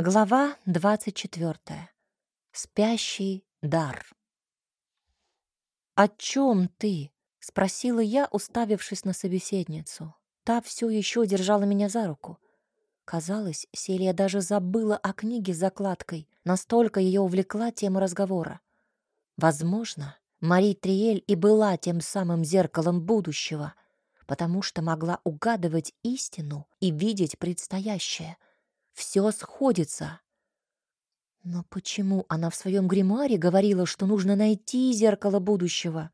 Глава 24. Спящий дар. «О чем ты?» — спросила я, уставившись на собеседницу. Та все еще держала меня за руку. Казалось, Селия даже забыла о книге с закладкой, настолько ее увлекла тема разговора. Возможно, Мари Триэль и была тем самым зеркалом будущего, потому что могла угадывать истину и видеть предстоящее — все сходится. Но почему она в своем гримуаре говорила, что нужно найти зеркало будущего?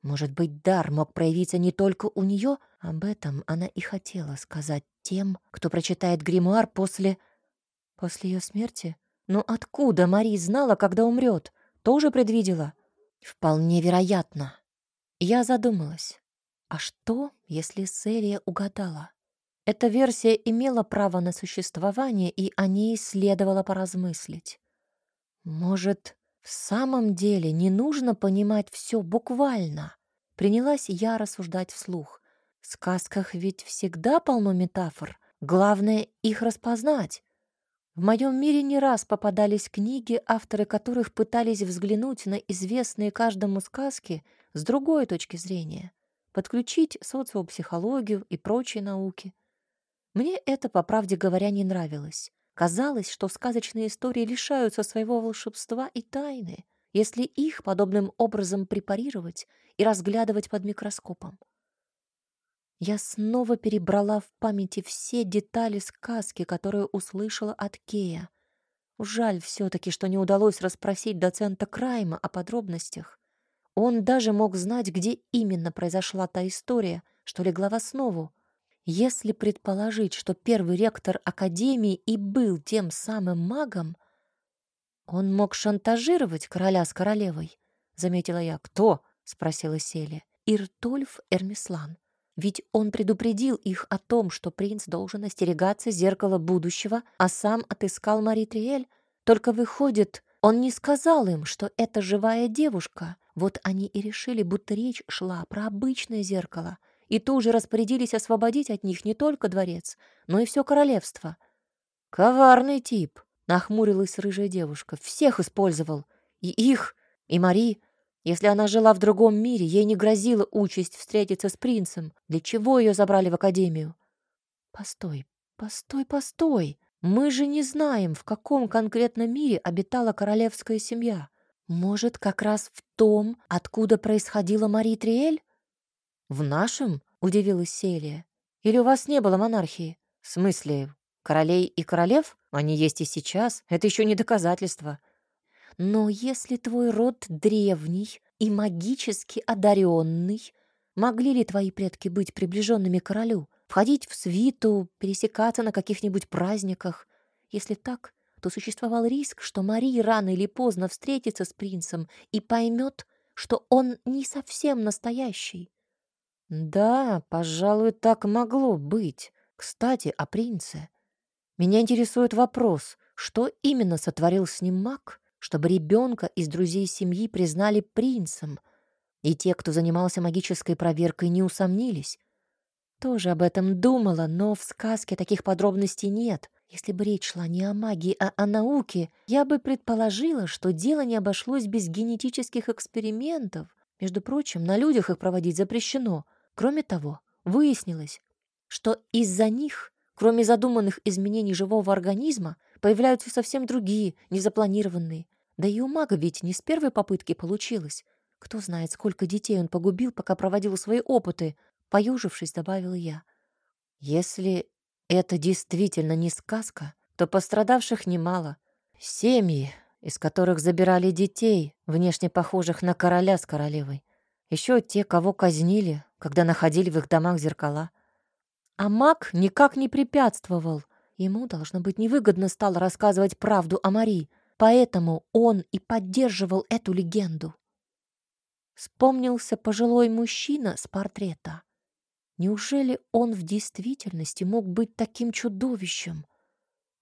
Может быть, дар мог проявиться не только у нее? Об этом она и хотела сказать тем, кто прочитает гримуар после... После ее смерти? Но откуда Мари знала, когда умрет? Тоже предвидела? Вполне вероятно. Я задумалась. А что, если Селия угадала? Эта версия имела право на существование, и о ней следовало поразмыслить. Может, в самом деле не нужно понимать все буквально? Принялась я рассуждать вслух. В сказках ведь всегда полно метафор. Главное — их распознать. В моем мире не раз попадались книги, авторы которых пытались взглянуть на известные каждому сказки с другой точки зрения, подключить социопсихологию и прочие науки. Мне это, по правде говоря, не нравилось. Казалось, что сказочные истории лишаются своего волшебства и тайны, если их подобным образом препарировать и разглядывать под микроскопом. Я снова перебрала в памяти все детали сказки, которые услышала от Кея. Жаль все-таки, что не удалось расспросить доцента Крайма о подробностях. Он даже мог знать, где именно произошла та история, что легла в основу, если предположить, что первый ректор Академии и был тем самым магом, он мог шантажировать короля с королевой, заметила я. Кто? спросила Селия. Иртольф Эрмислан. Ведь он предупредил их о том, что принц должен остерегаться зеркала будущего, а сам отыскал Мари Триэль. Только выходит, он не сказал им, что это живая девушка. Вот они и решили, будто речь шла про обычное зеркало — и тут же распорядились освободить от них не только дворец, но и все королевство. «Коварный тип», — нахмурилась рыжая девушка. «Всех использовал. И их, и Мари. Если она жила в другом мире, ей не грозила участь встретиться с принцем. Для чего ее забрали в академию?» «Постой, постой, постой. Мы же не знаем, в каком конкретном мире обитала королевская семья. Может, как раз в том, откуда происходила Мари Триэль?» «В нашем?» — удивилась Селия. «Или у вас не было монархии?» «В смысле, королей и королев? Они есть и сейчас. Это еще не доказательство». «Но если твой род древний и магически одаренный, могли ли твои предки быть приближенными к королю, входить в свиту, пересекаться на каких-нибудь праздниках? Если так, то существовал риск, что Мария рано или поздно встретится с принцем и поймет, что он не совсем настоящий. Да, пожалуй, так могло быть. Кстати, о принце. Меня интересует вопрос, что именно сотворил с ним маг, чтобы ребенка из друзей семьи признали принцем, и те, кто занимался магической проверкой, не усомнились. Тоже об этом думала, но в сказке таких подробностей нет. Если бы речь шла не о магии, а о науке, я бы предположила, что дело не обошлось без генетических экспериментов. Между прочим, на людях их проводить запрещено — Кроме того, выяснилось, что из-за них, кроме задуманных изменений живого организма, появляются совсем другие, незапланированные. Да и у мага ведь не с первой попытки получилось. Кто знает, сколько детей он погубил, пока проводил свои опыты, поюжившись, добавила я. Если это действительно не сказка, то пострадавших немало. Семьи, из которых забирали детей, внешне похожих на короля с королевой. Еще те, кого казнили, когда находили в их домах зеркала. А маг никак не препятствовал. Ему, должно быть, невыгодно стало рассказывать правду о Мари, поэтому он и поддерживал эту легенду. Вспомнился пожилой мужчина с портрета. Неужели он в действительности мог быть таким чудовищем?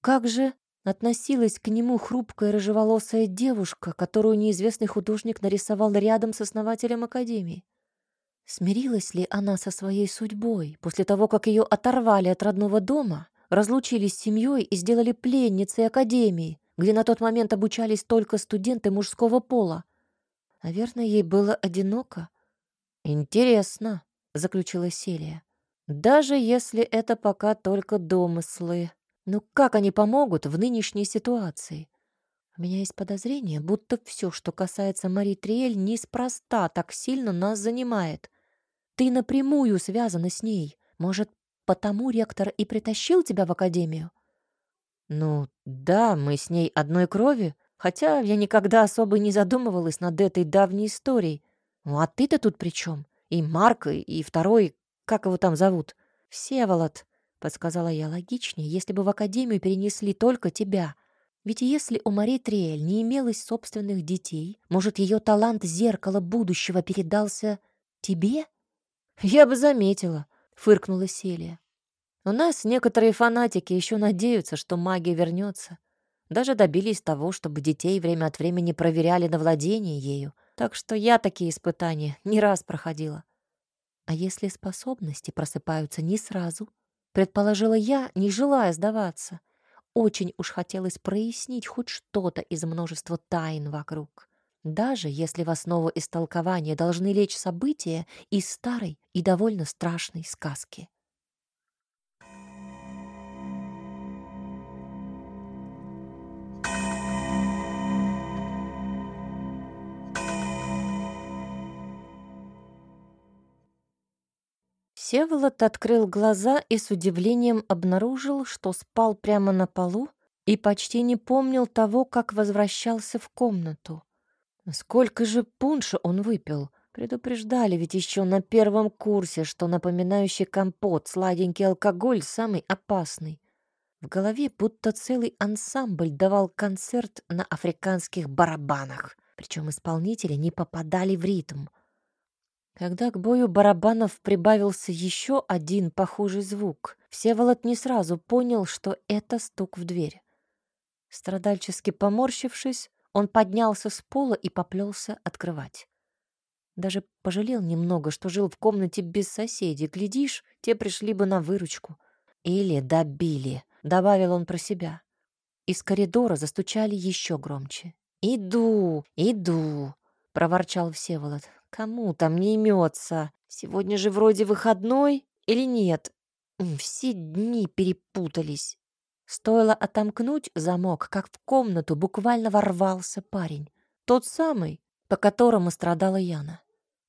Как же относилась к нему хрупкая рыжеволосая девушка, которую неизвестный художник нарисовал рядом с основателем Академии? Смирилась ли она со своей судьбой после того, как ее оторвали от родного дома, разлучились с семьей и сделали пленницей академии, где на тот момент обучались только студенты мужского пола. Наверное, ей было одиноко. «Интересно», — заключила Селия. «Даже если это пока только домыслы. Но как они помогут в нынешней ситуации? У меня есть подозрение, будто все, что касается Мари Триэль, неспроста так сильно нас занимает. Ты напрямую связана с ней. Может, потому ректор и притащил тебя в академию? Ну, да, мы с ней одной крови, хотя я никогда особо не задумывалась над этой давней историей. Ну, а ты-то тут при чем? И Марк, и второй, как его там зовут? Всеволод, подсказала я логичнее, если бы в академию перенесли только тебя. Ведь если у Мари Триэль не имелось собственных детей, может, ее талант зеркала будущего передался тебе? Я бы заметила, фыркнула Селия. У нас некоторые фанатики еще надеются, что магия вернется. Даже добились того, чтобы детей время от времени проверяли на владение ею. Так что я такие испытания не раз проходила. А если способности просыпаются не сразу? Предположила я, не желая сдаваться. Очень уж хотелось прояснить хоть что-то из множества тайн вокруг. Даже если в основу истолкования должны лечь события из старой и довольно страшной сказки. Всеволод открыл глаза и с удивлением обнаружил, что спал прямо на полу и почти не помнил того, как возвращался в комнату. Сколько же пунша он выпил? Предупреждали ведь еще на первом курсе, что напоминающий компот сладенький алкоголь самый опасный. В голове будто целый ансамбль давал концерт на африканских барабанах, причем исполнители не попадали в ритм — когда к бою барабанов прибавился еще один похожий звук, Всеволод не сразу понял, что это стук в дверь. Страдальчески поморщившись, он поднялся с пола и поплелся открывать. Даже пожалел немного, что жил в комнате без соседей. Глядишь, те пришли бы на выручку. Или добили, добавил он про себя. Из коридора застучали еще громче. «Иду, иду!» — проворчал Всеволод. Кому там не имется? Сегодня же вроде выходной или нет? Все дни перепутались. Стоило отомкнуть замок, как в комнату буквально ворвался парень. Тот самый, по которому страдала Яна.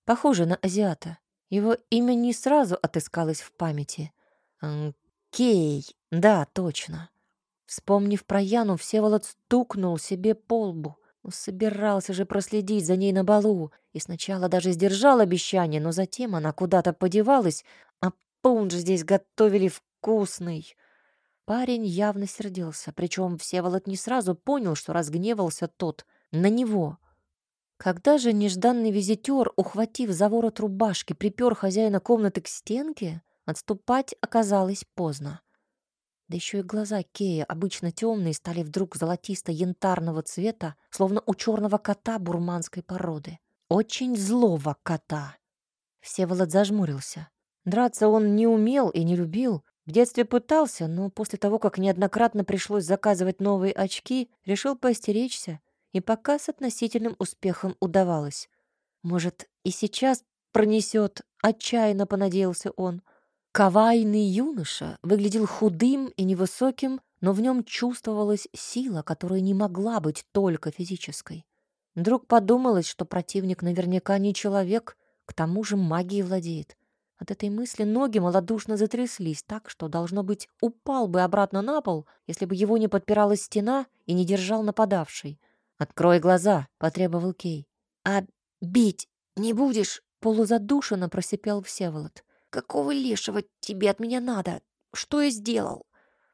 Похоже на азиата. Его имя не сразу отыскалось в памяти. Кей, да, точно. Вспомнив про Яну, Всеволод стукнул себе по лбу. Ну, собирался же проследить за ней на балу, и сначала даже сдержал обещание, но затем она куда-то подевалась, а пунш здесь готовили вкусный. Парень явно сердился, причем Всеволод не сразу понял, что разгневался тот на него. Когда же нежданный визитер, ухватив за ворот рубашки, припер хозяина комнаты к стенке, отступать оказалось поздно. Да еще и глаза Кея, обычно темные, стали вдруг золотисто-янтарного цвета, словно у черного кота бурманской породы. Очень злого кота. Всеволод зажмурился. Драться он не умел и не любил. В детстве пытался, но после того, как неоднократно пришлось заказывать новые очки, решил поостеречься, и пока с относительным успехом удавалось. Может, и сейчас пронесет, отчаянно понадеялся он. Кавайный юноша выглядел худым и невысоким, но в нем чувствовалась сила, которая не могла быть только физической. Вдруг подумалось, что противник наверняка не человек, к тому же магией владеет. От этой мысли ноги малодушно затряслись так, что, должно быть, упал бы обратно на пол, если бы его не подпирала стена и не держал нападавший. «Открой глаза», — потребовал Кей. «А бить не будешь?» — полузадушенно просипел Всеволод. Какого лешего тебе от меня надо? Что я сделал?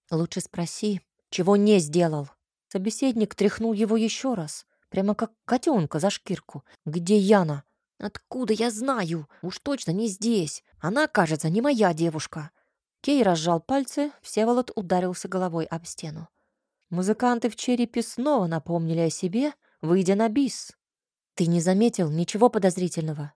Лучше спроси, чего не сделал. Собеседник тряхнул его еще раз, прямо как котенка за шкирку. Где Яна? Откуда я знаю? Уж точно не здесь. Она, кажется, не моя девушка. Кей разжал пальцы, Всеволод ударился головой об стену. Музыканты в черепе снова напомнили о себе, выйдя на бис. Ты не заметил ничего подозрительного?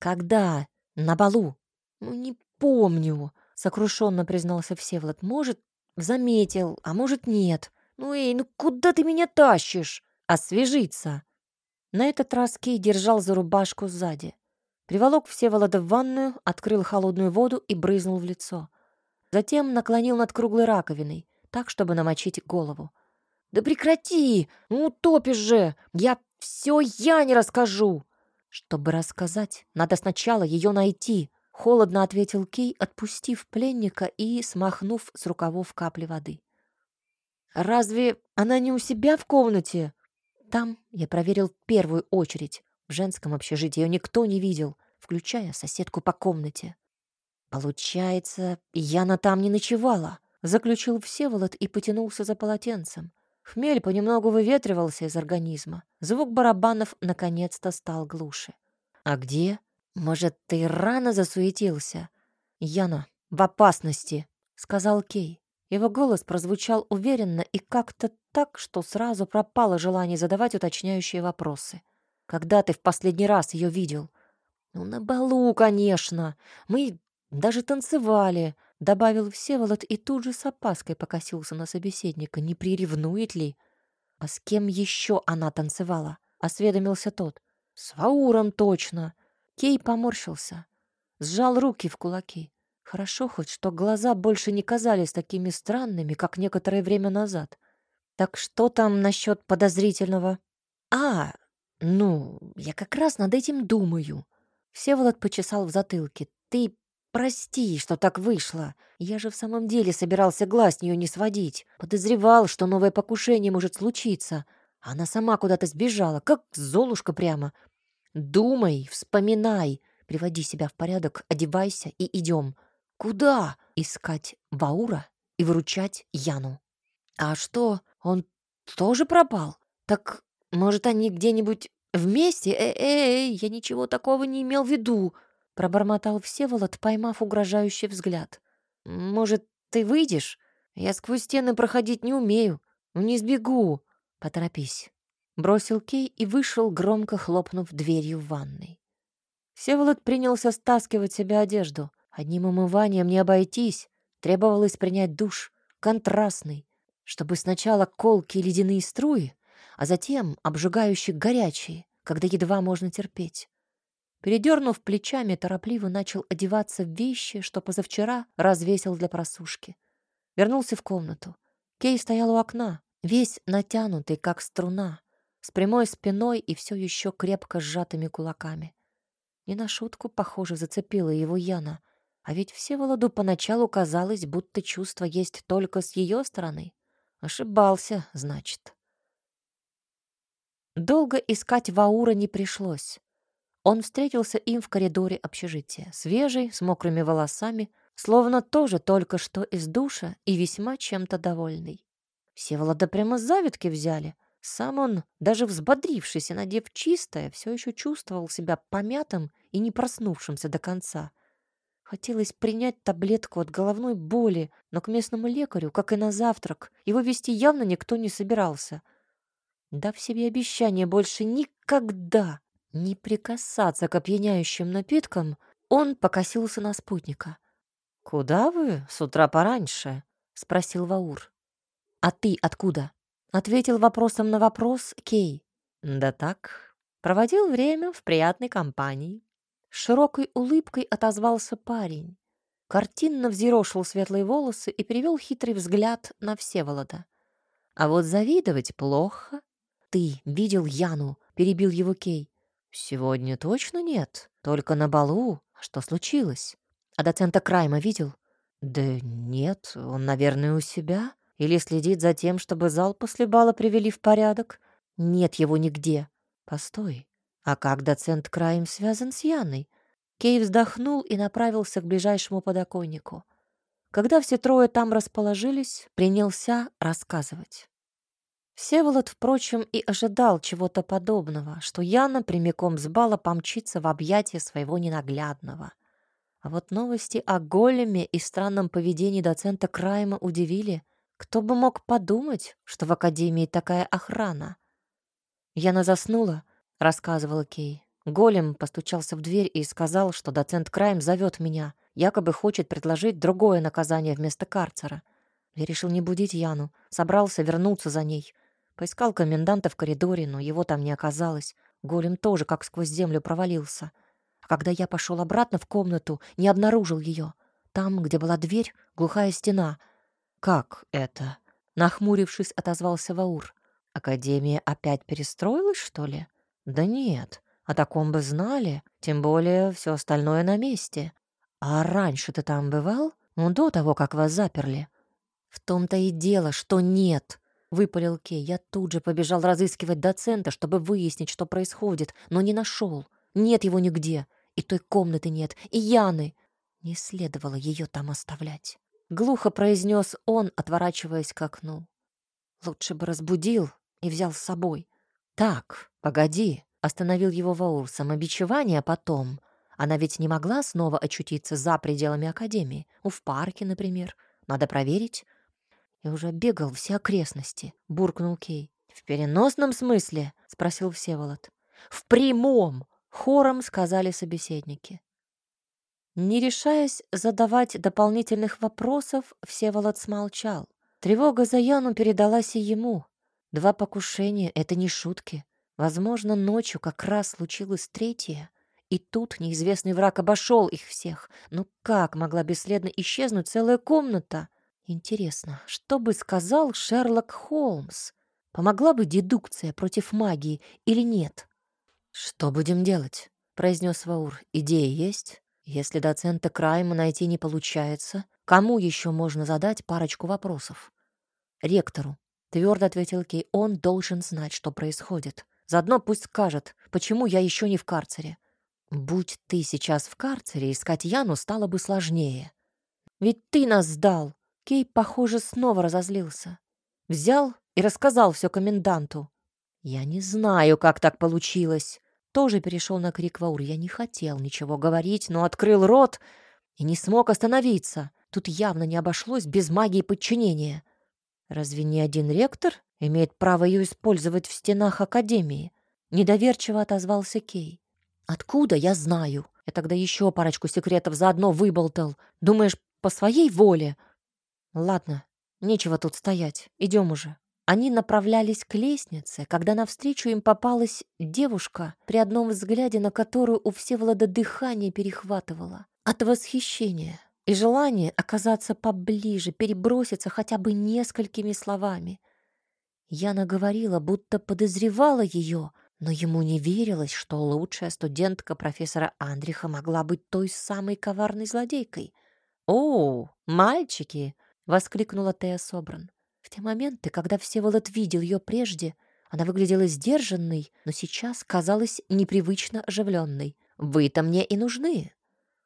Когда? На балу. «Ну, не помню», — сокрушенно признался Всеволод. «Может, заметил, а может, нет. Ну, эй, ну куда ты меня тащишь? Освежиться. На этот раз Кей держал за рубашку сзади. Приволок Всеволода в ванную, открыл холодную воду и брызнул в лицо. Затем наклонил над круглой раковиной, так, чтобы намочить голову. «Да прекрати! Ну, утопишь же! Я все я не расскажу!» «Чтобы рассказать, надо сначала ее найти», — холодно ответил Кей, отпустив пленника и смахнув с рукавов капли воды. «Разве она не у себя в комнате?» Там я проверил первую очередь. В женском общежитии ее никто не видел, включая соседку по комнате. «Получается, Яна там не ночевала», — заключил Всеволод и потянулся за полотенцем. Хмель понемногу выветривался из организма. Звук барабанов наконец-то стал глуше. «А где? Может, ты рано засуетился?» «Яна, в опасности», — сказал Кей. Его голос прозвучал уверенно и как-то так, что сразу пропало желание задавать уточняющие вопросы. «Когда ты в последний раз ее видел?» «Ну, на балу, конечно. Мы даже танцевали добавил Всеволод и тут же с опаской покосился на собеседника, не приревнует ли. А с кем еще она танцевала? Осведомился тот. С Вауром точно. Кей поморщился, сжал руки в кулаки. Хорошо хоть, что глаза больше не казались такими странными, как некоторое время назад. Так что там насчет подозрительного? А, ну, я как раз над этим думаю. Всеволод почесал в затылке. Ты «Прости, что так вышло. Я же в самом деле собирался глаз с нее не сводить. Подозревал, что новое покушение может случиться. Она сама куда-то сбежала, как золушка прямо. Думай, вспоминай, приводи себя в порядок, одевайся и идем. Куда? Искать Ваура и выручать Яну. А что, он тоже пропал? Так, может, они где-нибудь вместе? Эй-эй, я ничего такого не имел в виду. Пробормотал Всеволод, поймав угрожающий взгляд. «Может, ты выйдешь? Я сквозь стены проходить не умею. Не сбегу. Поторопись». Бросил Кей и вышел, громко хлопнув дверью в ванной. Всеволод принялся стаскивать себе одежду. Одним умыванием не обойтись. Требовалось принять душ, контрастный, чтобы сначала колкие ледяные струи, а затем обжигающие горячие, когда едва можно терпеть. Передернув плечами, торопливо начал одеваться в вещи, что позавчера развесил для просушки. Вернулся в комнату. Кей стоял у окна, весь натянутый, как струна, с прямой спиной и все еще крепко сжатыми кулаками. Не на шутку, похоже, зацепила его Яна. А ведь Всеволоду поначалу казалось, будто чувство есть только с ее стороны. Ошибался, значит. Долго искать Ваура не пришлось. Он встретился им в коридоре общежития, свежий, с мокрыми волосами, словно тоже только что из душа и весьма чем-то довольный. Всеволода прямо с завидки взяли. Сам он, даже взбодрившись и надев чистое, все еще чувствовал себя помятым и не проснувшимся до конца. Хотелось принять таблетку от головной боли, но к местному лекарю, как и на завтрак, его вести явно никто не собирался. Дав себе обещание больше никогда не прикасаться к опьяняющим напиткам, он покосился на спутника. «Куда вы с утра пораньше?» — спросил Ваур. «А ты откуда?» — ответил вопросом на вопрос Кей. «Да так, проводил время в приятной компании». широкой улыбкой отозвался парень. Картинно взъерошил светлые волосы и перевел хитрый взгляд на Всеволода. «А вот завидовать плохо». «Ты видел Яну?» — перебил его Кей. «Сегодня точно нет, только на балу. Что случилось? А доцента Крайма видел?» «Да нет, он, наверное, у себя. Или следит за тем, чтобы зал после бала привели в порядок. Нет его нигде. Постой, а как доцент Крайм связан с Яной?» Кей вздохнул и направился к ближайшему подоконнику. Когда все трое там расположились, принялся рассказывать. Всеволод, впрочем, и ожидал чего-то подобного, что Яна прямиком с бала помчится в объятия своего ненаглядного. А вот новости о големе и странном поведении доцента Крайма удивили. Кто бы мог подумать, что в Академии такая охрана? «Яна заснула», — рассказывала Кей. Голем постучался в дверь и сказал, что доцент Крайм зовет меня, якобы хочет предложить другое наказание вместо карцера. Я решил не будить Яну, собрался вернуться за ней. Поискал коменданта в коридоре, но его там не оказалось. Голем тоже как сквозь землю провалился. А когда я пошел обратно в комнату, не обнаружил ее. Там, где была дверь, глухая стена. «Как это?» Нахмурившись, отозвался Ваур. «Академия опять перестроилась, что ли?» «Да нет, о таком бы знали, тем более все остальное на месте. А раньше ты там бывал? Ну, до того, как вас заперли?» «В том-то и дело, что нет», — выпалил Кей. Я тут же побежал разыскивать доцента, чтобы выяснить, что происходит, но не нашел. Нет его нигде. И той комнаты нет, и Яны. Не следовало ее там оставлять. Глухо произнес он, отворачиваясь к окну. Лучше бы разбудил и взял с собой. «Так, погоди», — остановил его Ваур. «Самобичевание потом. Она ведь не могла снова очутиться за пределами Академии. У в парке, например. Надо проверить». «Я уже бегал все окрестности», — буркнул Кей. «В переносном смысле?» — спросил Всеволод. «В прямом!» — хором сказали собеседники. Не решаясь задавать дополнительных вопросов, Всеволод смолчал. Тревога за Яну передалась и ему. Два покушения — это не шутки. Возможно, ночью как раз случилось третье. И тут неизвестный враг обошел их всех. Но как могла бесследно исчезнуть целая комната? Интересно, что бы сказал Шерлок Холмс? Помогла бы дедукция против магии или нет? «Что будем делать?» — произнес Ваур. «Идея есть?» Если доцента Крайма найти не получается, кому еще можно задать парочку вопросов? Ректору. Твердо ответил Кей, он должен знать, что происходит. Заодно пусть скажет, почему я еще не в карцере. Будь ты сейчас в карцере, искать Яну стало бы сложнее. Ведь ты нас сдал. Кей, похоже, снова разозлился. Взял и рассказал все коменданту. Я не знаю, как так получилось тоже перешел на крик Ваур. Я не хотел ничего говорить, но открыл рот и не смог остановиться. Тут явно не обошлось без магии подчинения. Разве не один ректор имеет право ее использовать в стенах Академии? Недоверчиво отозвался Кей. Откуда я знаю? Я тогда еще парочку секретов заодно выболтал. Думаешь, по своей воле? Ладно, нечего тут стоять. Идем уже. Они направлялись к лестнице, когда навстречу им попалась девушка, при одном взгляде на которую у Всеволода дыхание перехватывало. От восхищения и желания оказаться поближе, переброситься хотя бы несколькими словами. Яна говорила, будто подозревала ее, но ему не верилось, что лучшая студентка профессора Андриха могла быть той самой коварной злодейкой. «О, мальчики!» — воскликнула Тея Собран. Те моменты, когда Всеволод видел ее прежде, она выглядела сдержанной, но сейчас казалась непривычно оживленной. «Вы-то мне и нужны!»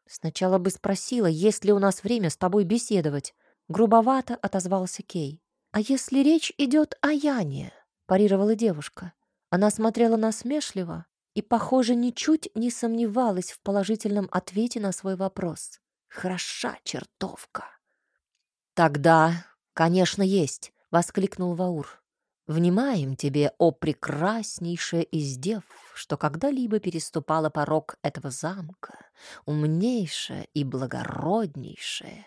Сначала бы спросила, есть ли у нас время с тобой беседовать. Грубовато отозвался Кей. «А если речь идет о Яне?» — парировала девушка. Она смотрела насмешливо и, похоже, ничуть не сомневалась в положительном ответе на свой вопрос. «Хороша чертовка!» «Тогда «Конечно, есть!» — воскликнул Ваур. «Внимаем тебе, о прекраснейшая из дев, что когда-либо переступала порог этого замка, умнейшая и благороднейшая.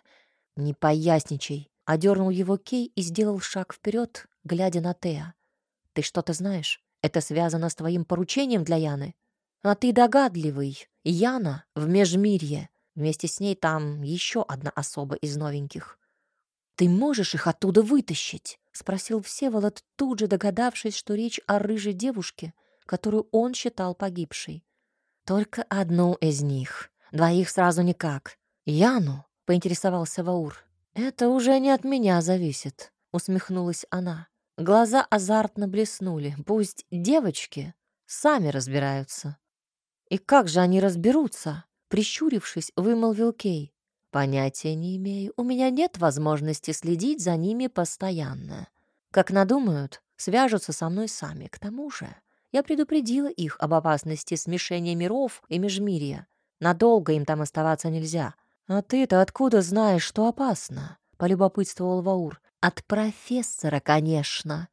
Не поясничай!» — одернул его Кей и сделал шаг вперед, глядя на Теа. «Ты что-то знаешь? Это связано с твоим поручением для Яны? А ты догадливый. Яна в Межмирье. Вместе с ней там еще одна особа из новеньких. «Ты можешь их оттуда вытащить?» — спросил Всеволод, тут же догадавшись, что речь о рыжей девушке, которую он считал погибшей. «Только одну из них. Двоих сразу никак. Яну?» — поинтересовался Ваур. «Это уже не от меня зависит», — усмехнулась она. Глаза азартно блеснули. «Пусть девочки сами разбираются». «И как же они разберутся?» Прищурившись, вымолвил Кей. Понятия не имею. У меня нет возможности следить за ними постоянно. Как надумают, свяжутся со мной сами. К тому же я предупредила их об опасности смешения миров и межмирья. Надолго им там оставаться нельзя. А ты-то откуда знаешь, что опасно? Полюбопытствовал Ваур. От профессора, конечно.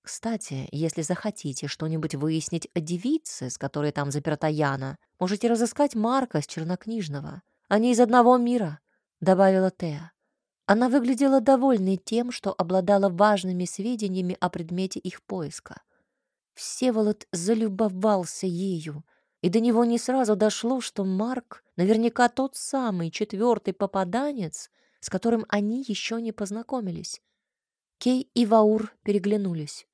Кстати, если захотите что-нибудь выяснить о девице, с которой там заперта Яна, можете разыскать Марка с чернокнижного. Они из одного мира», — добавила Теа. Она выглядела довольной тем, что обладала важными сведениями о предмете их поиска. Всеволод залюбовался ею, и до него не сразу дошло, что Марк наверняка тот самый четвертый попаданец, с которым они еще не познакомились. Кей и Ваур переглянулись.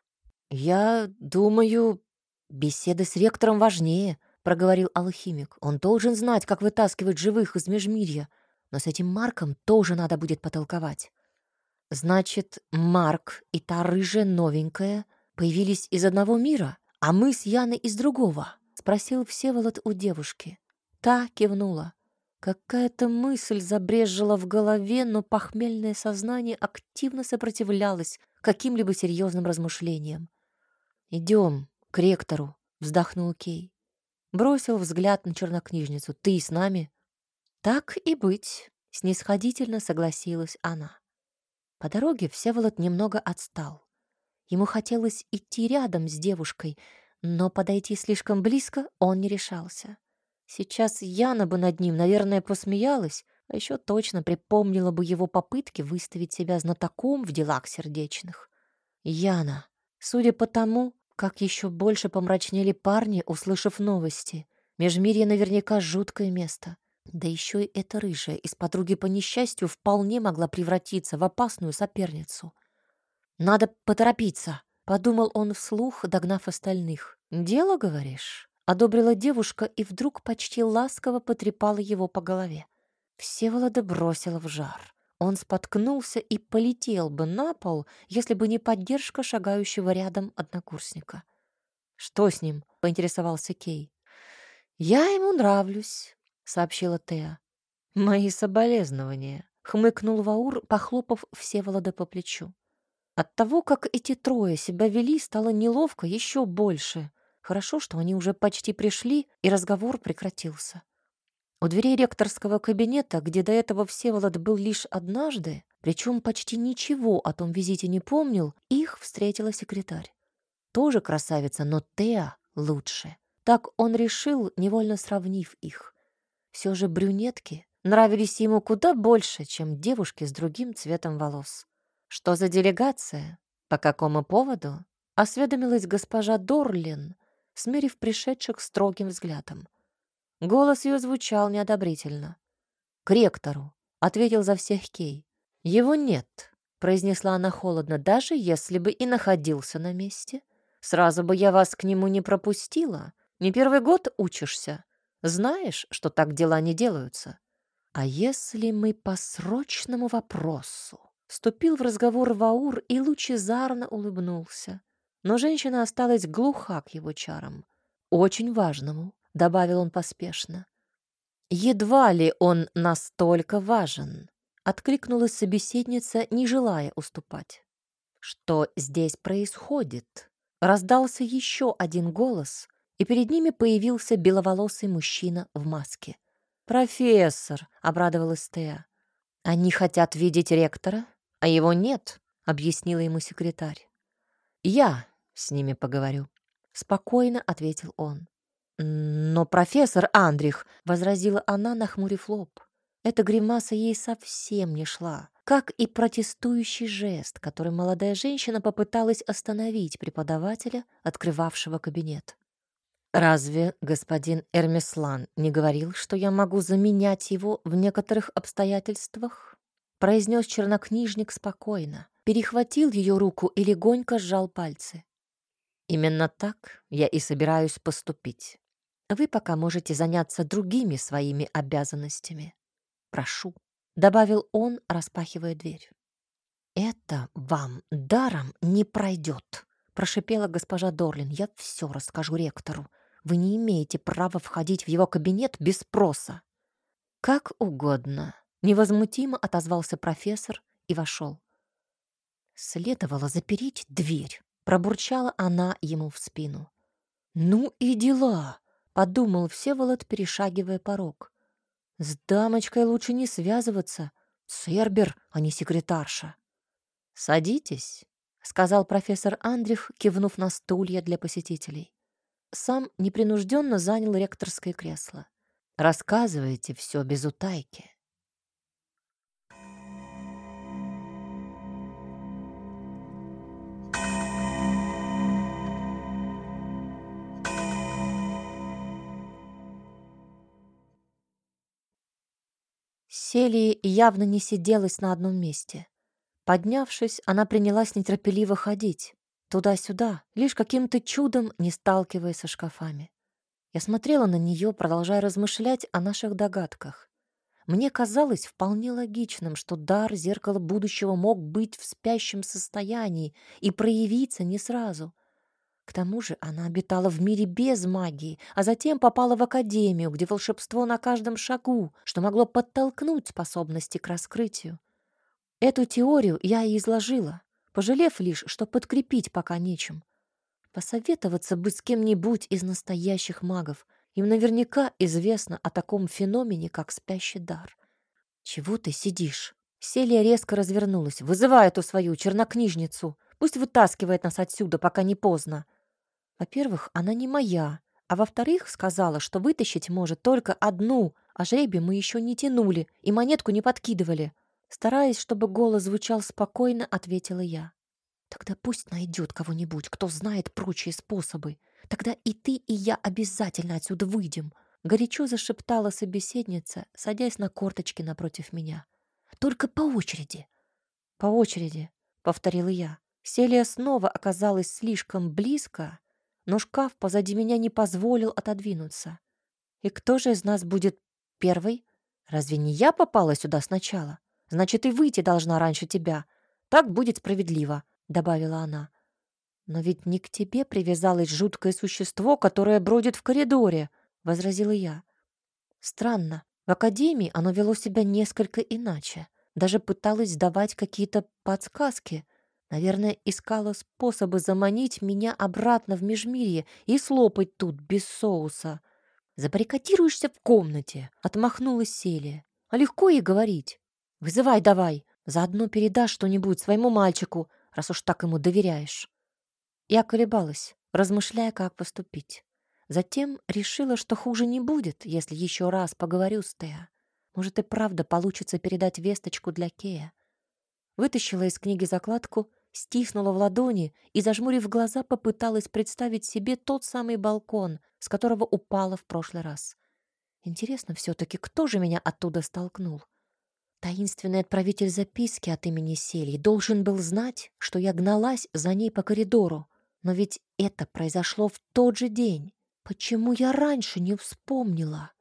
«Я думаю, беседы с ректором важнее», — проговорил алхимик. «Он должен знать, как вытаскивать живых из межмирья, но с этим Марком тоже надо будет потолковать». «Значит, Марк и та рыжая новенькая появились из одного мира, а мы с Яной из другого?» — спросил Всеволод у девушки. Та кивнула. Какая-то мысль забрежила в голове, но похмельное сознание активно сопротивлялось каким-либо серьезным размышлениям. «Идем к ректору», — вздохнул Кей. Бросил взгляд на чернокнижницу. «Ты с нами?» «Так и быть», — снисходительно согласилась она. По дороге Всеволод немного отстал. Ему хотелось идти рядом с девушкой, но подойти слишком близко он не решался. Сейчас Яна бы над ним, наверное, посмеялась, а еще точно припомнила бы его попытки выставить себя знатоком в делах сердечных. Яна. Судя по тому, как еще больше помрачнели парни, услышав новости. Межмирье наверняка жуткое место. Да еще и эта рыжая из подруги по несчастью вполне могла превратиться в опасную соперницу. «Надо поторопиться», — подумал он вслух, догнав остальных. «Дело, говоришь?» одобрила девушка и вдруг почти ласково потрепала его по голове. Всеволода бросила в жар. Он споткнулся и полетел бы на пол, если бы не поддержка шагающего рядом однокурсника. «Что с ним?» — поинтересовался Кей. «Я ему нравлюсь», — сообщила Теа. «Мои соболезнования», — хмыкнул Ваур, похлопав Всеволода по плечу. От того, как эти трое себя вели, стало неловко еще больше. Хорошо, что они уже почти пришли, и разговор прекратился. У дверей ректорского кабинета, где до этого Всеволод был лишь однажды, причем почти ничего о том визите не помнил, их встретила секретарь. Тоже красавица, но Теа лучше. Так он решил, невольно сравнив их. Все же брюнетки нравились ему куда больше, чем девушки с другим цветом волос. Что за делегация? По какому поводу? Осведомилась госпожа Дорлин, смерив пришедших строгим взглядом. Голос ее звучал неодобрительно. «К ректору», — ответил за всех Кей. «Его нет», — произнесла она холодно, «даже если бы и находился на месте. Сразу бы я вас к нему не пропустила. Не первый год учишься. Знаешь, что так дела не делаются. А если мы по срочному вопросу?» Вступил в разговор Ваур и лучезарно улыбнулся но женщина осталась глуха к его чарам. «Очень важному», — добавил он поспешно. «Едва ли он настолько важен», — откликнулась собеседница, не желая уступать. «Что здесь происходит?» Раздался еще один голос, и перед ними появился беловолосый мужчина в маске. «Профессор», — обрадовалась Теа. «Они хотят видеть ректора, а его нет», — объяснила ему секретарь. «Я с ними поговорю», — спокойно ответил он. «Но профессор Андрих», — возразила она, нахмурив лоб, эта гримаса ей совсем не шла, как и протестующий жест, который молодая женщина попыталась остановить преподавателя, открывавшего кабинет. «Разве господин Эрмислан не говорил, что я могу заменять его в некоторых обстоятельствах?» произнес чернокнижник спокойно, перехватил ее руку и легонько сжал пальцы. «Именно так я и собираюсь поступить. Вы пока можете заняться другими своими обязанностями. Прошу», — добавил он, распахивая дверь. «Это вам даром не пройдет», — прошипела госпожа Дорлин. «Я все расскажу ректору. Вы не имеете права входить в его кабинет без спроса». «Как угодно», — невозмутимо отозвался профессор и вошел. Следовало запереть дверь. Пробурчала она ему в спину. «Ну и дела!» — подумал Всеволод, перешагивая порог. «С дамочкой лучше не связываться. Цербер, а не секретарша». «Садитесь», — сказал профессор Андрих, кивнув на стулья для посетителей. Сам непринужденно занял ректорское кресло. «Рассказывайте все без утайки». Селии явно не сиделась на одном месте. Поднявшись, она принялась нетерпеливо ходить. Туда-сюда, лишь каким-то чудом не сталкиваясь со шкафами. Я смотрела на нее, продолжая размышлять о наших догадках. Мне казалось вполне логичным, что дар зеркала будущего мог быть в спящем состоянии и проявиться не сразу. К тому же она обитала в мире без магии, а затем попала в академию, где волшебство на каждом шагу, что могло подтолкнуть способности к раскрытию. Эту теорию я и изложила, пожалев лишь, что подкрепить пока нечем. Посоветоваться бы с кем-нибудь из настоящих магов. Им наверняка известно о таком феномене, как спящий дар. «Чего ты сидишь?» Селия резко развернулась. «Вызывай эту свою чернокнижницу. Пусть вытаскивает нас отсюда, пока не поздно». Во-первых, она не моя, а во-вторых, сказала, что вытащить может только одну, а жребий мы еще не тянули и монетку не подкидывали. Стараясь, чтобы голос звучал спокойно, ответила я. Тогда пусть найдет кого-нибудь, кто знает прочие способы. Тогда и ты, и я обязательно отсюда выйдем. Горячо зашептала собеседница, садясь на корточки напротив меня. Только по очереди. По очереди, повторила я. Селия снова оказалась слишком близко, но шкаф позади меня не позволил отодвинуться. И кто же из нас будет первый? Разве не я попала сюда сначала? Значит, и выйти должна раньше тебя. Так будет справедливо, добавила она. Но ведь не к тебе привязалось жуткое существо, которое бродит в коридоре, возразила я. Странно. В академии оно вело себя несколько иначе. Даже пыталось давать какие-то подсказки — Наверное, искала способы заманить меня обратно в Межмирье и слопать тут без соуса. «Забаррикадируешься в комнате», — отмахнулась Селия. «А легко ей говорить. Вызывай давай, заодно передашь что-нибудь своему мальчику, раз уж так ему доверяешь». Я колебалась, размышляя, как поступить. Затем решила, что хуже не будет, если еще раз поговорю с Теа. Может, и правда получится передать весточку для Кея. Вытащила из книги закладку стиснула в ладони и, зажмурив глаза, попыталась представить себе тот самый балкон, с которого упала в прошлый раз. Интересно все-таки, кто же меня оттуда столкнул? Таинственный отправитель записки от имени Сельи должен был знать, что я гналась за ней по коридору. Но ведь это произошло в тот же день. Почему я раньше не вспомнила?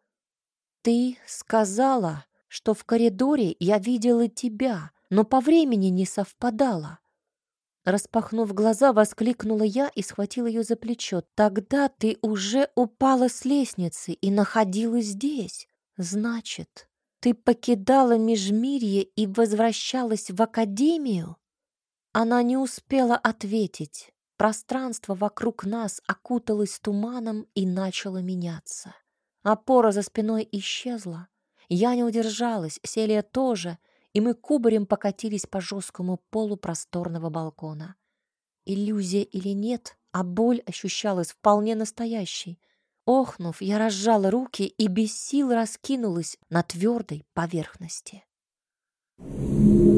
Ты сказала, что в коридоре я видела тебя, но по времени не совпадало. Распахнув глаза, воскликнула я и схватила ее за плечо. «Тогда ты уже упала с лестницы и находилась здесь. Значит, ты покидала Межмирье и возвращалась в Академию?» Она не успела ответить. Пространство вокруг нас окуталось туманом и начало меняться. Опора за спиной исчезла. Я не удержалась, Селия тоже, и мы кубарем покатились по жесткому полу просторного балкона. Иллюзия или нет, а боль ощущалась вполне настоящей. Охнув, я разжала руки и без сил раскинулась на твердой поверхности. Thank you.